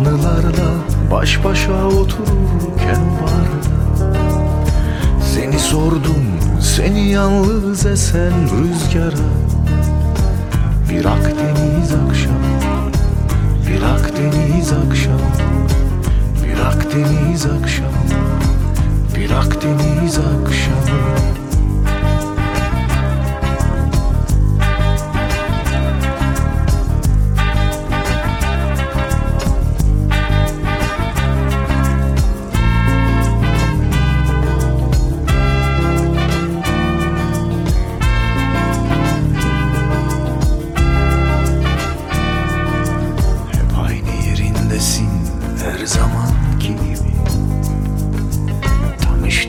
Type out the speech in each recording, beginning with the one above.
Anılarla baş başa otururken vardı. Seni sordum seni yalnız esen rüzgara. Bir Akdeniz akşamı Bir Akdeniz akşamı Bir Akdeniz akşamı Bir Akdeniz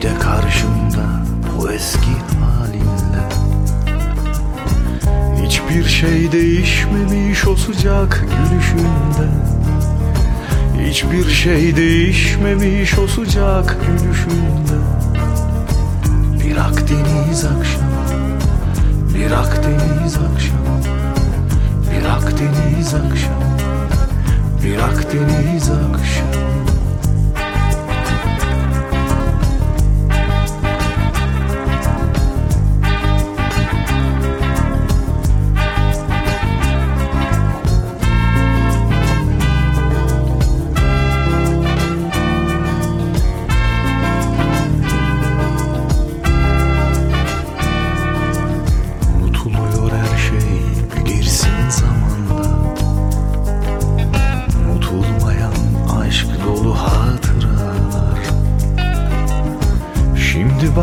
işte karşımda o eski halinle. Hiçbir şey değişmemiş o sıcak gülüşünde. Hiçbir şey değişmemiş o sıcak gülüşünde. Bir Akdeniz akşamı Bir Akdeniz akşamı Bir Akdeniz akşamı Bir Akdeniz akşamı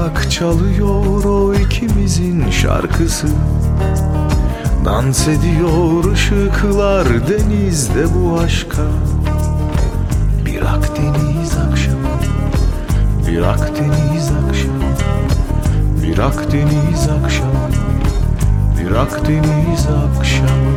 bak çalıyor o ikimizin şarkısı. Dans ediyor ışıklar denizde bu aşka. Bir Akdeniz akşamı Bir Akdeniz akşamı Bir Akdeniz akşamı Bir Akdeniz akşamı